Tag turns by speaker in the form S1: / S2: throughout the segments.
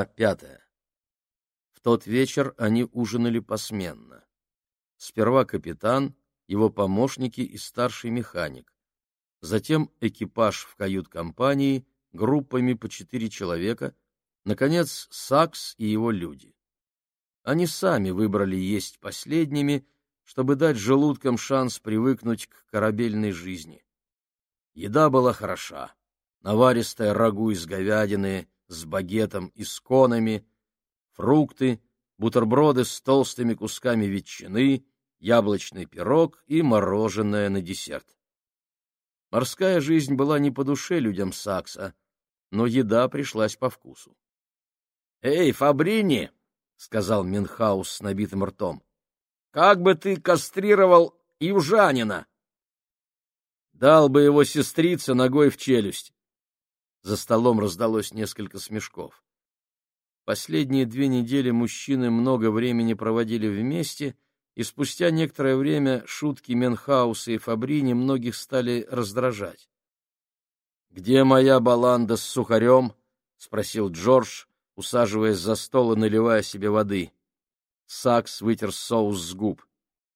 S1: пятая. В тот вечер они ужинали посменно. Сперва капитан, его помощники и старший механик. Затем экипаж в кают-компании группами по четыре человека, наконец, Сакс и его люди. Они сами выбрали есть последними, чтобы дать желудкам шанс привыкнуть к корабельной жизни. Еда была хороша. Наваристая рагу из говядины с багетом и с конами, фрукты, бутерброды с толстыми кусками ветчины, яблочный пирог и мороженое на десерт. Морская жизнь была не по душе людям Сакса, но еда пришлась по вкусу. — Эй, Фабрини! — сказал Минхаус с набитым ртом. — Как бы ты кастрировал южанина? — Дал бы его сестрица ногой в челюсть. За столом раздалось несколько смешков. Последние две недели мужчины много времени проводили вместе, и спустя некоторое время шутки Менхауса и Фабрини многих стали раздражать. «Где моя баланда с сухарем?» — спросил Джордж, усаживаясь за стол и наливая себе воды. Сакс вытер соус с губ.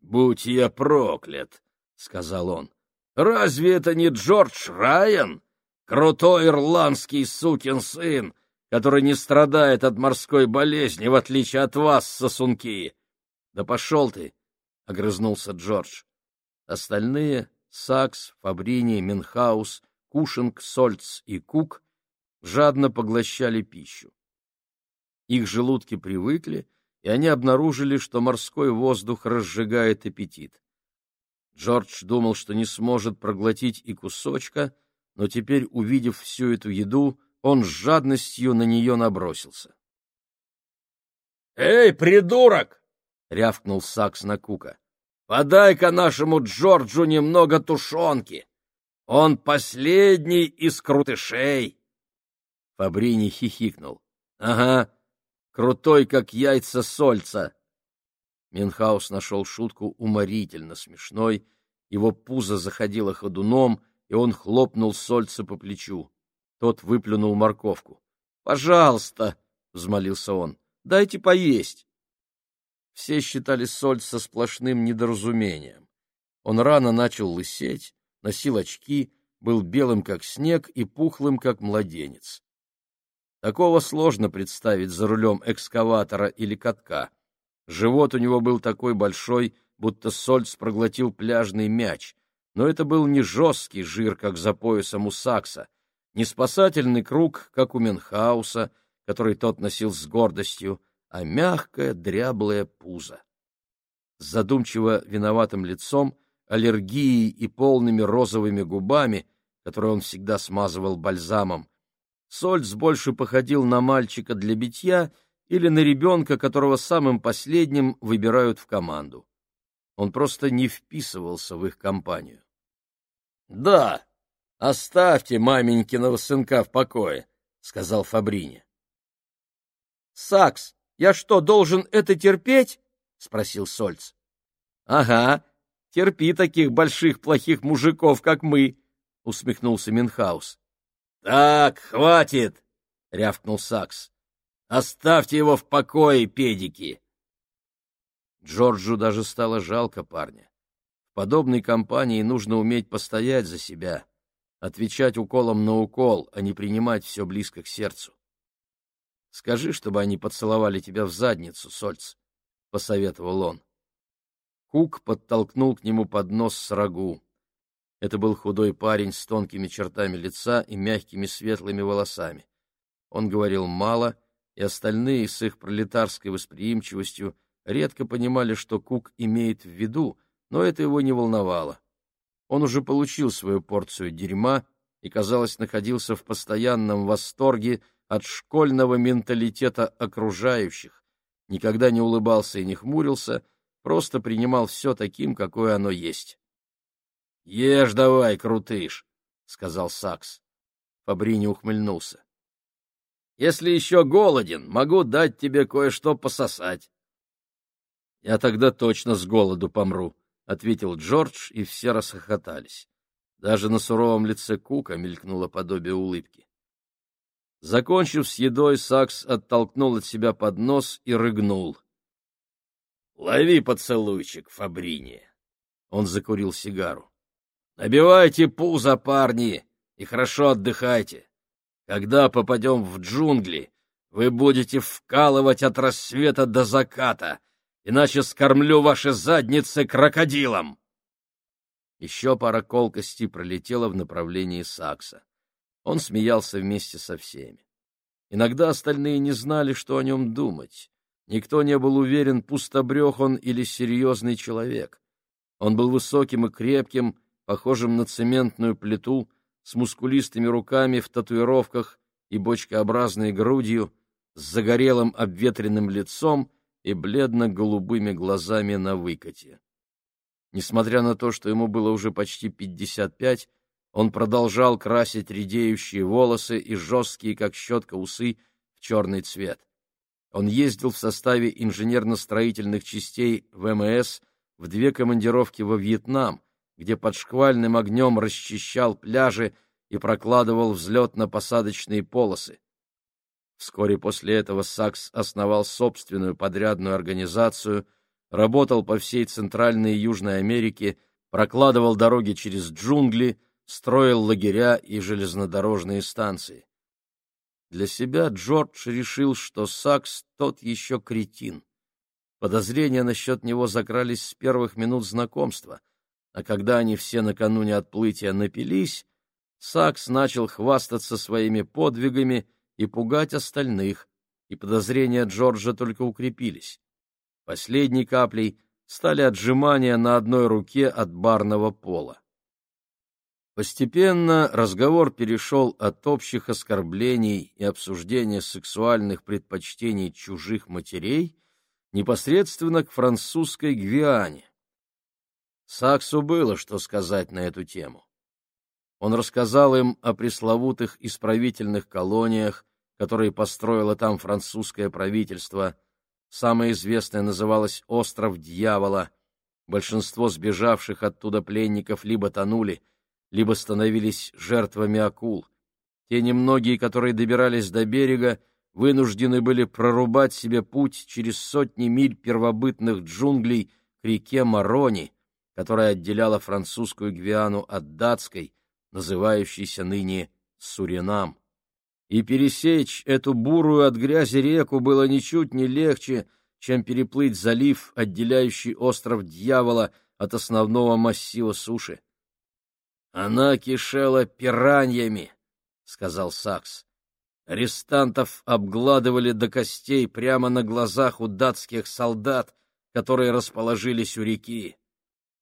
S1: «Будь я проклят!» — сказал он. «Разве это не Джордж Райан, крутой ирландский сукин сын, который не страдает от морской болезни, в отличие от вас, сосунки?» «Да пошел ты!» — огрызнулся Джордж. Остальные — Сакс, Фабрини, Минхаус, Кушинг, Сольц и Кук — жадно поглощали пищу. Их желудки привыкли, и они обнаружили, что морской воздух разжигает аппетит. Джордж думал, что не сможет проглотить и кусочка, но теперь, увидев всю эту еду, он с жадностью на нее набросился. «Эй, придурок!» — рявкнул Сакс на Кука. — Подай-ка нашему Джорджу немного тушенки. Он последний из крутышей. Фабрини хихикнул. — Ага, крутой, как яйца сольца. Минхаус нашел шутку уморительно смешной, его пузо заходило ходуном, и он хлопнул сольца по плечу. Тот выплюнул морковку. — Пожалуйста, — взмолился он, — дайте поесть. Все считали Сольца сплошным недоразумением. Он рано начал лысеть, носил очки, был белым, как снег, и пухлым, как младенец. Такого сложно представить за рулем экскаватора или катка. Живот у него был такой большой, будто Сольц проглотил пляжный мяч, но это был не жесткий жир, как за поясом у Сакса, не спасательный круг, как у Менхауса, который тот носил с гордостью, а мягкое дряблое пузо. С задумчиво виноватым лицом, аллергией и полными розовыми губами, которые он всегда смазывал бальзамом, Сольц больше походил на мальчика для битья или на ребенка, которого самым последним выбирают в команду. Он просто не вписывался в их компанию. — Да, оставьте маменькиного сынка в покое, — сказал Фабрини. — Сакс, я что, должен это терпеть? — спросил Сольц. — Ага, терпи таких больших плохих мужиков, как мы, — усмехнулся Минхаус. — Так, хватит, — рявкнул Сакс. — Оставьте его в покое, педики. Джорджу даже стало жалко парня. В подобной компании нужно уметь постоять за себя, отвечать уколом на укол, а не принимать все близко к сердцу. Скажи, чтобы они поцеловали тебя в задницу, Сольц, — посоветовал он. Кук подтолкнул к нему поднос с рагу. Это был худой парень с тонкими чертами лица и мягкими светлыми волосами. Он говорил мало, и остальные с их пролетарской восприимчивостью редко понимали, что Кук имеет в виду, но это его не волновало. Он уже получил свою порцию дерьма и, казалось, находился в постоянном восторге от школьного менталитета окружающих, никогда не улыбался и не хмурился, просто принимал все таким, какое оно есть. — Ешь давай, крутыш, — сказал Сакс. Фабрини ухмыльнулся. — Если еще голоден, могу дать тебе кое-что пососать. — Я тогда точно с голоду помру, — ответил Джордж, и все расхохотались. Даже на суровом лице Кука мелькнуло подобие улыбки. Закончив с едой, Сакс оттолкнул от себя поднос и рыгнул. — Лови поцелуйчик, Фабрини. Он закурил сигару. — Набивайте пузо, парни, и хорошо отдыхайте. Когда попадем в джунгли, вы будете вкалывать от рассвета до заката, иначе скормлю ваши задницы крокодилом. Еще пара колкостей пролетела в направлении Сакса. Он смеялся вместе со всеми. Иногда остальные не знали, что о нем думать. Никто не был уверен, пустобрех он или серьезный человек. Он был высоким и крепким, похожим на цементную плиту, с мускулистыми руками в татуировках и бочкообразной грудью, с загорелым обветренным лицом и бледно-голубыми глазами на выкате. Несмотря на то, что ему было уже почти пятьдесят пять, он продолжал красить редеющие волосы и жесткие, как щетка, усы в черный цвет. Он ездил в составе инженерно-строительных частей ВМС в две командировки во Вьетнам, где под шквальным огнем расчищал пляжи и прокладывал взлетно-посадочные полосы. Вскоре после этого Сакс основал собственную подрядную организацию, работал по всей Центральной и Южной Америке, прокладывал дороги через джунгли, строил лагеря и железнодорожные станции. Для себя Джордж решил, что Сакс тот еще кретин. Подозрения насчет него закрались с первых минут знакомства, а когда они все накануне отплытия напились, Сакс начал хвастаться своими подвигами и пугать остальных, и подозрения Джорджа только укрепились. Последней каплей стали отжимания на одной руке от барного пола. Постепенно разговор перешел от общих оскорблений и обсуждения сексуальных предпочтений чужих матерей непосредственно к французской Гвиане. Саксу было что сказать на эту тему. Он рассказал им о пресловутых исправительных колониях, которые построило там французское правительство. Самое известное называлось «Остров Дьявола». Большинство сбежавших оттуда пленников либо тонули, либо становились жертвами акул. Те немногие, которые добирались до берега, вынуждены были прорубать себе путь через сотни миль первобытных джунглей к реке Марони, которая отделяла французскую Гвиану от датской, называющейся ныне Суринам. И пересечь эту бурую от грязи реку было ничуть не легче, чем переплыть залив, отделяющий остров Дьявола от основного массива суши. Она кишела пираньями, — сказал Сакс. Арестантов обгладывали до костей прямо на глазах у датских солдат, которые расположились у реки.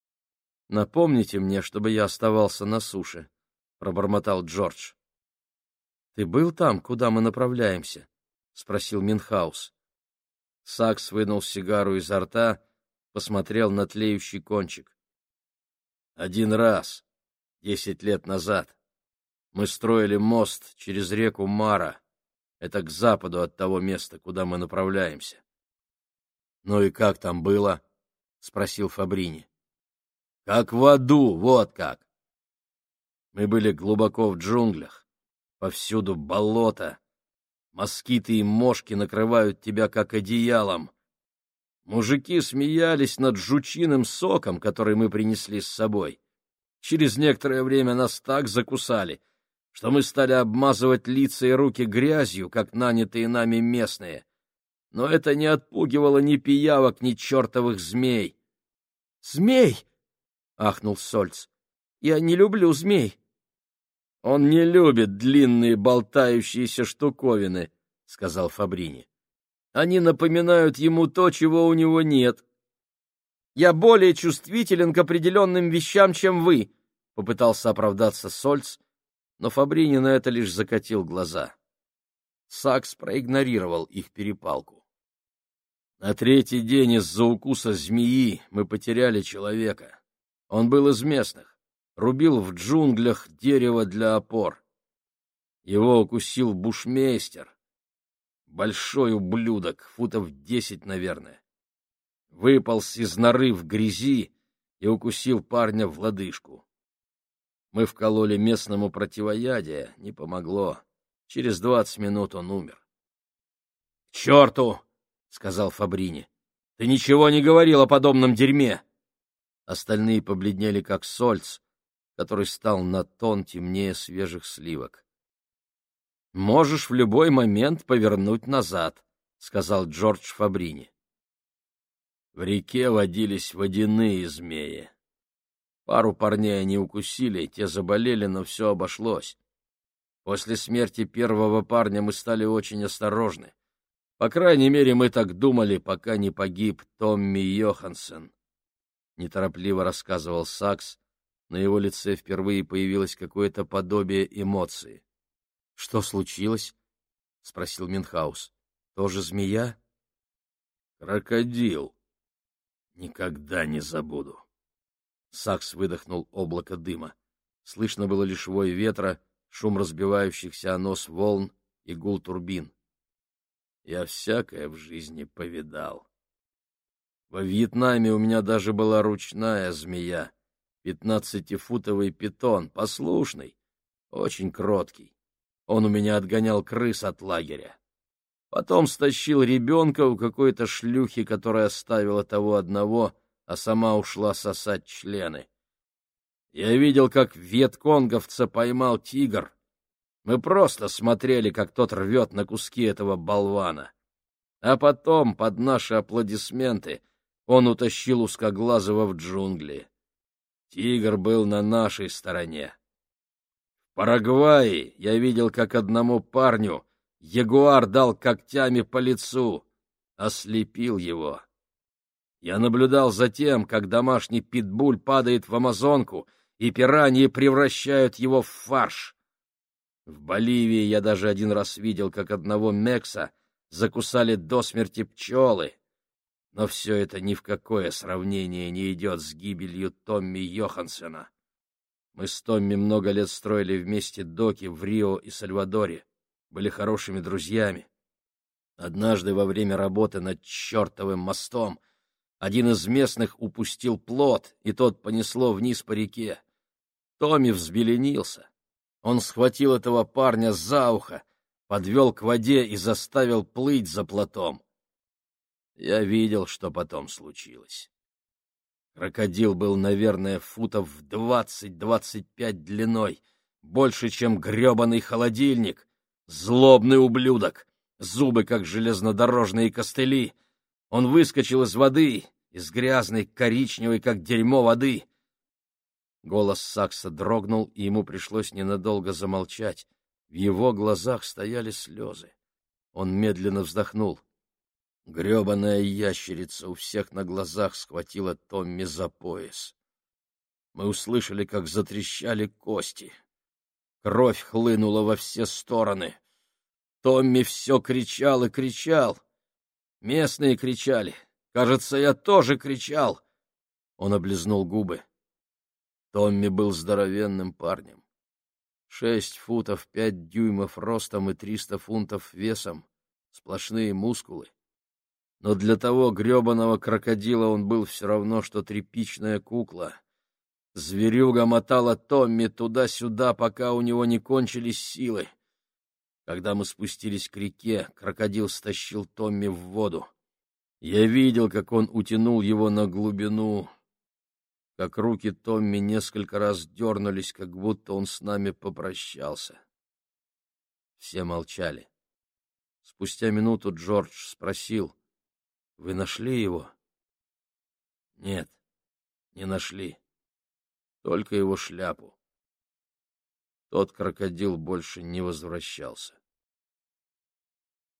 S1: — Напомните мне, чтобы я оставался на суше, — пробормотал Джордж. — Ты был там, куда мы направляемся? — спросил Минхаус. Сакс вынул сигару изо рта, посмотрел на тлеющий кончик. — Один раз, десять лет назад. Мы строили мост через реку Мара. Это к западу от того места, куда мы направляемся. — Ну и как там было? — спросил Фабрини. — Как в аду, вот как. Мы были глубоко в джунглях, повсюду болото. Москиты и мошки накрывают тебя, как одеялом. Мужики смеялись над жучиным соком, который мы принесли с собой. Через некоторое время нас так закусали, что мы стали обмазывать лица и руки грязью, как нанятые нами местные. Но это не отпугивало ни пиявок, ни чертовых змей. — Змей! — ахнул Сольц. — Я не люблю змей. — Он не любит длинные болтающиеся штуковины, — сказал Фабрини. — Они напоминают ему то, чего у него нет. Я более чувствителен к определенным вещам, чем вы, — попытался оправдаться Сольц, но Фабрини на это лишь закатил глаза. Сакс проигнорировал их перепалку. На третий день из-за укуса змеи мы потеряли человека. Он был из местных, рубил в джунглях дерево для опор. Его укусил бушмейстер. Большой ублюдок, футов десять, наверное выполз из норы в грязи и укусил парня в лодыжку. Мы вкололи местному противоядие, не помогло. Через двадцать минут он умер. — черту! — сказал Фабрини. — Ты ничего не говорил о подобном дерьме! Остальные побледнели, как сольц, который стал на тон темнее свежих сливок. — Можешь в любой момент повернуть назад, — сказал Джордж Фабрини. В реке водились водяные змеи. Пару парней они укусили, те заболели, но все обошлось. После смерти первого парня мы стали очень осторожны. По крайней мере, мы так думали, пока не погиб Томми Йоханссон. Неторопливо рассказывал Сакс, на его лице впервые появилось какое-то подобие эмоции. — Что случилось? — спросил Минхаус. — Тоже змея? — Крокодил. Никогда не забуду. Сакс выдохнул облако дыма. Слышно было лишь вой ветра, шум разбивающихся о нос волн и гул турбин. Я всякое в жизни повидал. Во Вьетнаме у меня даже была ручная змея, пятнадцатифутовый питон, послушный, очень кроткий. Он у меня отгонял крыс от лагеря. Потом стащил ребенка у какой-то шлюхи, которая оставила того одного — а сама ушла сосать члены. Я видел, как вьетконговца поймал тигр. Мы просто смотрели, как тот рвет на куски этого болвана. А потом, под наши аплодисменты, он утащил узкоглазого в джунгли. Тигр был на нашей стороне. В Парагвае я видел, как одному парню ягуар дал когтями по лицу, ослепил его. Я наблюдал за тем, как домашний питбуль падает в амазонку, и пираньи превращают его в фарш. В Боливии я даже один раз видел, как одного мекса закусали до смерти пчелы. Но все это ни в какое сравнение не идет с гибелью Томми Йохансена. Мы с Томми много лет строили вместе доки в Рио и Сальвадоре, были хорошими друзьями. Однажды во время работы над чертовым мостом один из местных упустил плод, и тот понесло вниз по реке. Томми взбеленился. Он схватил этого парня за ухо, подвел к воде и заставил плыть за плотом. Я видел, что потом случилось. Крокодил был, наверное, футов в двадцать-двадцать пять длиной, больше, чем гребаный холодильник. Злобный ублюдок, зубы, как железнодорожные костыли — он выскочил из воды, из грязной, коричневой, как дерьмо воды. Голос Сакса дрогнул, и ему пришлось ненадолго замолчать. В его глазах стояли слезы. Он медленно вздохнул. Гребаная ящерица у всех на глазах схватила Томми за пояс. Мы услышали, как затрещали кости. Кровь хлынула во все стороны. Томми все кричал и кричал. Местные кричали. Кажется, я тоже кричал. Он облизнул губы. Томми был здоровенным парнем. Шесть футов пять дюймов ростом и триста фунтов весом. Сплошные мускулы. Но для того гребаного крокодила он был все равно, что тряпичная кукла. Зверюга мотала Томми туда-сюда, пока у него не кончились силы. Когда мы спустились к реке, крокодил стащил Томми в воду. Я видел, как он утянул его на глубину, как руки Томми несколько раз дернулись, как будто он с нами попрощался. Все молчали. Спустя минуту Джордж спросил, «Вы нашли его?» «Нет, не нашли. Только его шляпу. Тот крокодил больше не возвращался.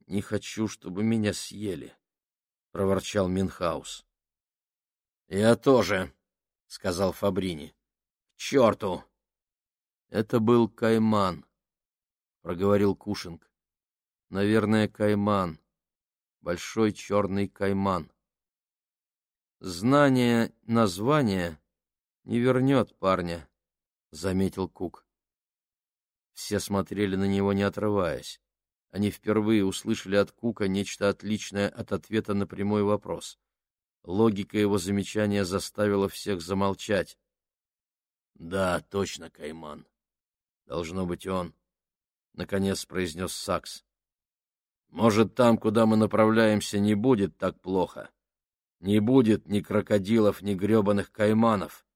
S1: «Не хочу, чтобы меня съели», — проворчал Минхаус. «Я тоже», — сказал Фабрини. «К черту!» «Это был кайман», — проговорил Кушинг. «Наверное, кайман. Большой черный кайман». «Знание названия не вернет парня», — заметил Кук. Все смотрели на него, не отрываясь. Они впервые услышали от Кука нечто отличное от ответа на прямой вопрос. Логика его замечания заставила всех замолчать. — Да, точно, Кайман. Должно быть он. наконец произнес Сакс. Может, там, куда мы направляемся, не будет так плохо. Не будет ни крокодилов, ни гребаных кайманов.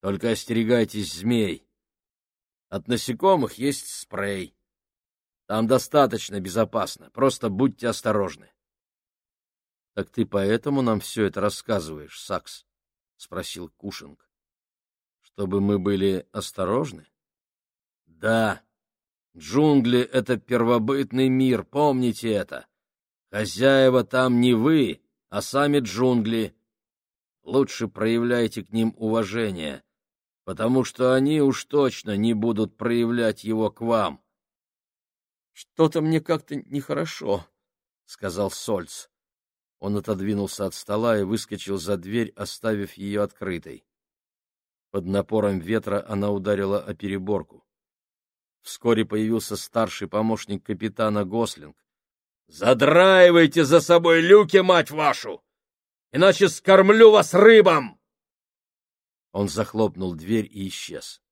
S1: Только остерегайтесь змей. От насекомых есть спрей. Там достаточно безопасно, просто будьте осторожны. — Так ты поэтому нам все это рассказываешь, Сакс? — спросил Кушинг. — Чтобы мы были осторожны? — Да. Джунгли — это первобытный мир, помните это. Хозяева там не вы, а сами джунгли. Лучше проявляйте к ним уважение, потому что они уж точно не будут проявлять его к вам. — Что-то мне как-то нехорошо, — сказал Сольц. Он отодвинулся от стола и выскочил за дверь, оставив ее открытой. Под напором ветра она ударила о переборку. Вскоре появился старший помощник капитана Гослинг. «Задраивайте за собой люки, мать вашу! Иначе скормлю вас рыбам!» Он захлопнул дверь и исчез.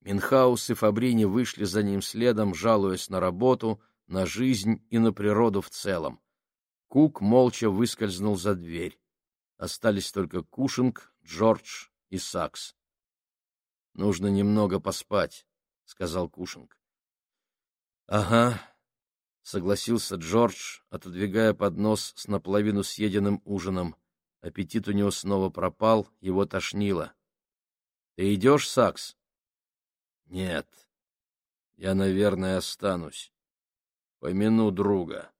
S1: Минхаус и Фабрини вышли за ним следом, жалуясь на работу, на жизнь и на природу в целом. Кук молча выскользнул за дверь. Остались только Кушинг, Джордж и Сакс. — Нужно немного поспать, — сказал Кушинг. — Ага, — согласился Джордж, отодвигая поднос с наполовину съеденным ужином. Аппетит у него снова пропал, его тошнило. — Ты идешь, Сакс? — Нет. Я, наверное, останусь. Помяну друга.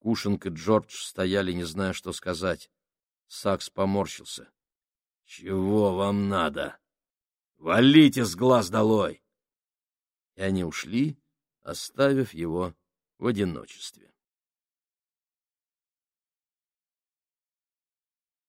S1: Кушинг и Джордж стояли, не зная, что сказать. Сакс поморщился. — Чего вам надо? Валите с глаз долой! И они ушли, оставив его в одиночестве.